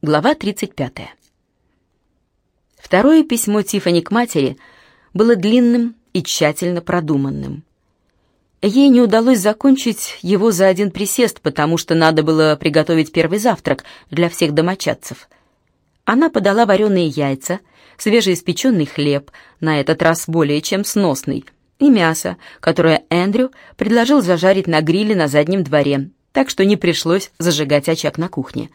Глава 35. Второе письмо Тифани к матери было длинным и тщательно продуманным. Ей не удалось закончить его за один присест, потому что надо было приготовить первый завтрак для всех домочадцев. Она подала вареные яйца, свежеиспеченный хлеб, на этот раз более чем сносный, и мясо, которое Эндрю предложил зажарить на гриле на заднем дворе, так что не пришлось зажигать очаг на кухне.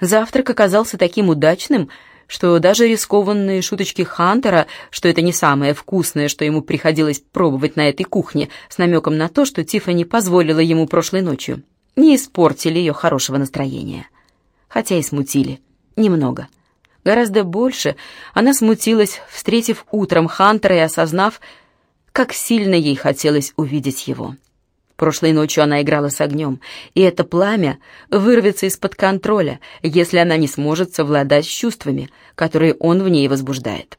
Завтрак оказался таким удачным, что даже рискованные шуточки Хантера, что это не самое вкусное, что ему приходилось пробовать на этой кухне, с намеком на то, что Тиффани позволила ему прошлой ночью, не испортили ее хорошего настроения. Хотя и смутили. Немного. Гораздо больше она смутилась, встретив утром Хантера и осознав, как сильно ей хотелось увидеть его. Прошлой ночью она играла с огнем, и это пламя вырвется из-под контроля, если она не сможет совладать с чувствами, которые он в ней возбуждает.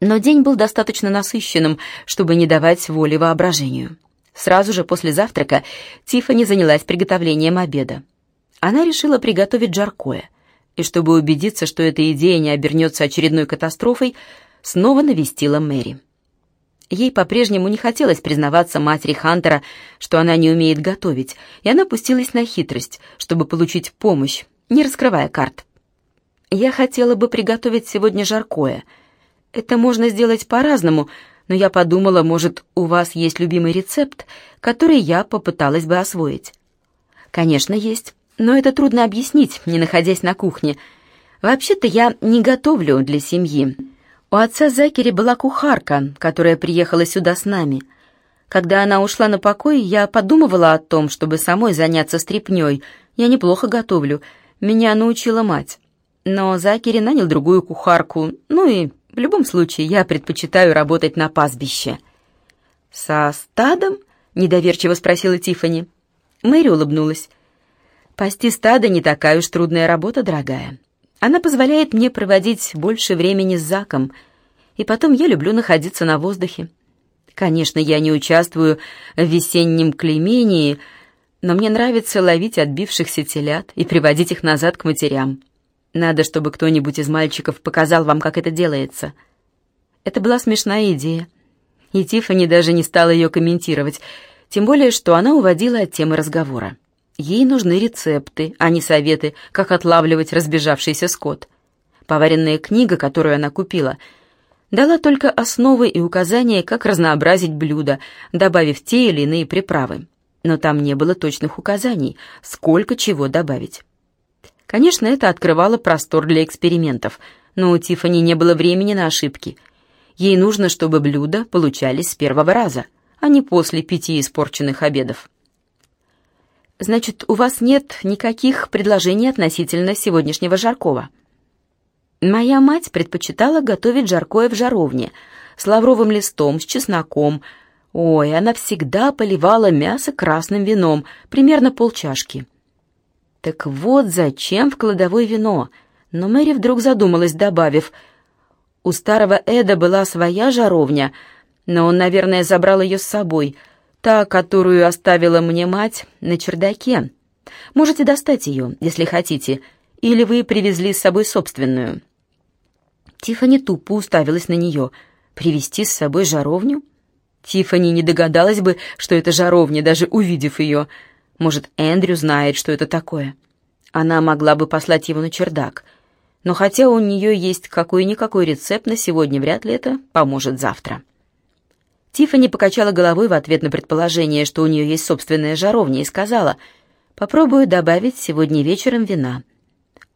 Но день был достаточно насыщенным, чтобы не давать воли воображению. Сразу же после завтрака Тиффани занялась приготовлением обеда. Она решила приготовить жаркое, и чтобы убедиться, что эта идея не обернется очередной катастрофой, снова навестила Мэри. Ей по-прежнему не хотелось признаваться матери Хантера, что она не умеет готовить, и она пустилась на хитрость, чтобы получить помощь, не раскрывая карт. «Я хотела бы приготовить сегодня жаркое. Это можно сделать по-разному, но я подумала, может, у вас есть любимый рецепт, который я попыталась бы освоить». «Конечно, есть, но это трудно объяснить, не находясь на кухне. Вообще-то я не готовлю для семьи». У отца Закери была кухарка, которая приехала сюда с нами. Когда она ушла на покой, я подумывала о том, чтобы самой заняться стряпнёй. Я неплохо готовлю. Меня научила мать. Но Закери нанял другую кухарку. Ну и в любом случае я предпочитаю работать на пастбище. «Со стадом?» — недоверчиво спросила Тифани. Мэри улыбнулась. «Пасти стадо не такая уж трудная работа, дорогая. Она позволяет мне проводить больше времени с Заком, и потом я люблю находиться на воздухе. Конечно, я не участвую в весеннем клеймении, но мне нравится ловить отбившихся телят и приводить их назад к матерям. Надо, чтобы кто-нибудь из мальчиков показал вам, как это делается. Это была смешная идея, и Тиффани даже не стала ее комментировать, тем более, что она уводила от темы разговора. Ей нужны рецепты, а не советы, как отлавливать разбежавшийся скот. Поваренная книга, которую она купила, дала только основы и указания, как разнообразить блюда, добавив те или иные приправы. Но там не было точных указаний, сколько чего добавить. Конечно, это открывало простор для экспериментов, но у Тиффани не было времени на ошибки. Ей нужно, чтобы блюда получались с первого раза, а не после пяти испорченных обедов. Значит, у вас нет никаких предложений относительно сегодняшнего жаркого? Моя мать предпочитала готовить жаркое в жаровне, с лавровым листом, с чесноком. Ой, она всегда поливала мясо красным вином, примерно полчашки. Так вот зачем в кладовой вино? Но Мэри вдруг задумалась, добавив, у старого Эда была своя жаровня, но он, наверное, забрал ее с собой — Та, которую оставила мне мать, на чердаке. Можете достать ее, если хотите, или вы привезли с собой собственную». Тиффани тупо уставилась на нее. «Привезти с собой жаровню?» Тиффани не догадалась бы, что это жаровня, даже увидев ее. Может, Эндрю знает, что это такое. Она могла бы послать его на чердак. Но хотя у нее есть какой-никакой рецепт на сегодня, вряд ли это поможет завтра. Тиффани покачала головой в ответ на предположение, что у нее есть собственная жаровня, и сказала, «Попробую добавить сегодня вечером вина.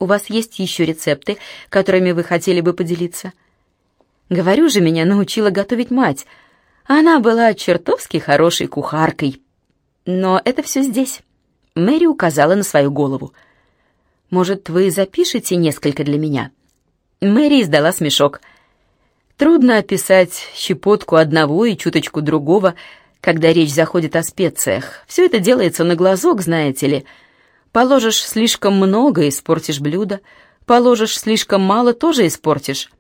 У вас есть еще рецепты, которыми вы хотели бы поделиться?» «Говорю же, меня научила готовить мать. Она была чертовски хорошей кухаркой. Но это все здесь». Мэри указала на свою голову. «Может, вы запишете несколько для меня?» Мэри издала смешок – Трудно описать щепотку одного и чуточку другого, когда речь заходит о специях. Все это делается на глазок, знаете ли. Положишь слишком много — испортишь блюдо. Положишь слишком мало — тоже испортишь.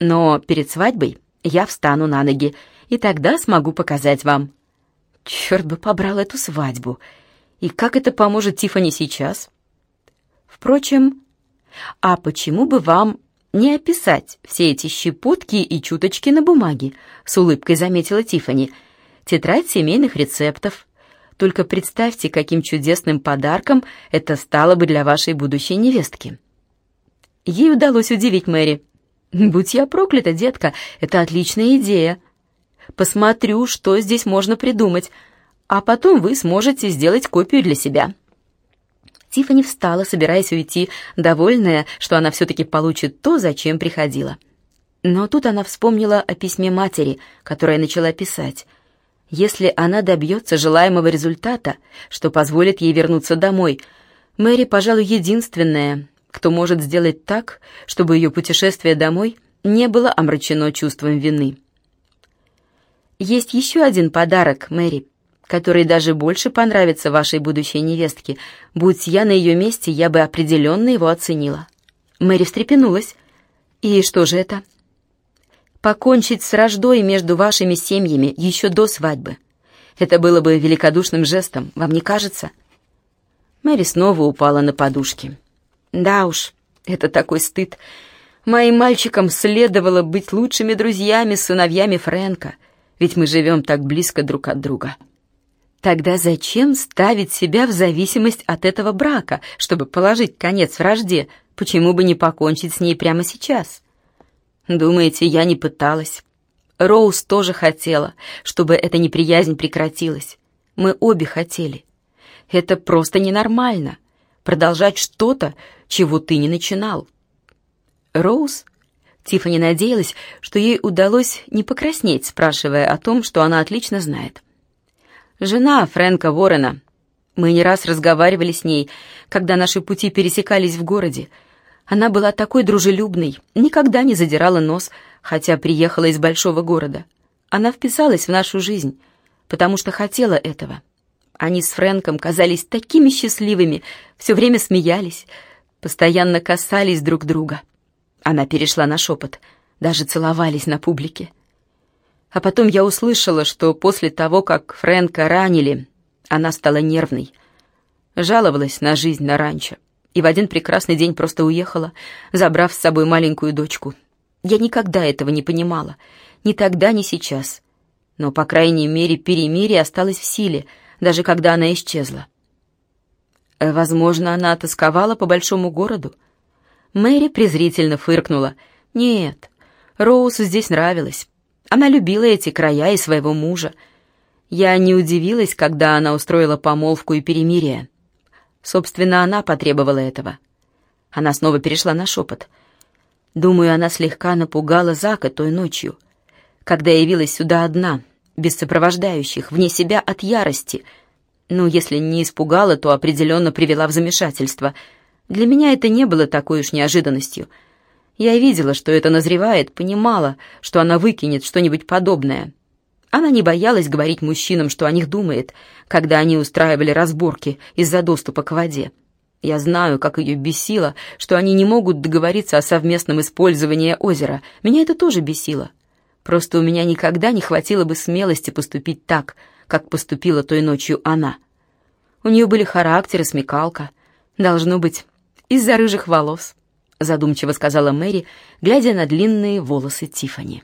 Но перед свадьбой я встану на ноги, и тогда смогу показать вам. Черт бы побрал эту свадьбу. И как это поможет Тифани сейчас? Впрочем, А почему бы вам не описать все эти щепотки и чуточки на бумаге?» — с улыбкой заметила Тифани. «Тетрадь семейных рецептов. Только представьте, каким чудесным подарком это стало бы для вашей будущей невестки». Ей удалось удивить Мэри. «Будь я проклята, детка, это отличная идея. Посмотрю, что здесь можно придумать, а потом вы сможете сделать копию для себя». Тиффани встала, собираясь уйти, довольная, что она все-таки получит то, зачем приходила. Но тут она вспомнила о письме матери, которое начала писать. Если она добьется желаемого результата, что позволит ей вернуться домой, Мэри, пожалуй, единственная, кто может сделать так, чтобы ее путешествие домой не было омрачено чувством вины. «Есть еще один подарок, Мэри», который даже больше понравится вашей будущей невестке. Будь я на ее месте, я бы определенно его оценила». Мэри встрепенулась. «И что же это?» «Покончить с рождой между вашими семьями еще до свадьбы. Это было бы великодушным жестом, вам не кажется?» Мэри снова упала на подушки. «Да уж, это такой стыд. Моим мальчикам следовало быть лучшими друзьями с сыновьями Фрэнка, ведь мы живем так близко друг от друга». Тогда зачем ставить себя в зависимость от этого брака, чтобы положить конец вражде? Почему бы не покончить с ней прямо сейчас? Думаете, я не пыталась? Роуз тоже хотела, чтобы эта неприязнь прекратилась. Мы обе хотели. Это просто ненормально. Продолжать что-то, чего ты не начинал. Роуз Тиффани надеялась, что ей удалось не покраснеть, спрашивая о том, что она отлично знает. Жена Фрэнка Воррена. Мы не раз разговаривали с ней, когда наши пути пересекались в городе. Она была такой дружелюбной, никогда не задирала нос, хотя приехала из большого города. Она вписалась в нашу жизнь, потому что хотела этого. Они с Фрэнком казались такими счастливыми, все время смеялись, постоянно касались друг друга. Она перешла на шепот, даже целовались на публике. А потом я услышала, что после того, как Фрэнка ранили, она стала нервной. Жаловалась на жизнь на ранчо. И в один прекрасный день просто уехала, забрав с собой маленькую дочку. Я никогда этого не понимала. Ни тогда, ни сейчас. Но, по крайней мере, перемирие осталось в силе, даже когда она исчезла. Возможно, она тосковала по большому городу. Мэри презрительно фыркнула. «Нет, Роузу здесь нравилось. Она любила эти края и своего мужа. Я не удивилась, когда она устроила помолвку и перемирие. Собственно, она потребовала этого. Она снова перешла на шепот. Думаю, она слегка напугала Зака той ночью, когда явилась сюда одна, без сопровождающих, вне себя от ярости. Ну, если не испугала, то определенно привела в замешательство. Для меня это не было такой уж неожиданностью — я видела, что это назревает, понимала, что она выкинет что-нибудь подобное. Она не боялась говорить мужчинам, что о них думает, когда они устраивали разборки из-за доступа к воде. Я знаю, как ее бесило, что они не могут договориться о совместном использовании озера. Меня это тоже бесило. Просто у меня никогда не хватило бы смелости поступить так, как поступила той ночью она. У нее были характер и смекалка. Должно быть, из-за рыжих волос задумчиво сказала Мэри, глядя на длинные волосы Тифани.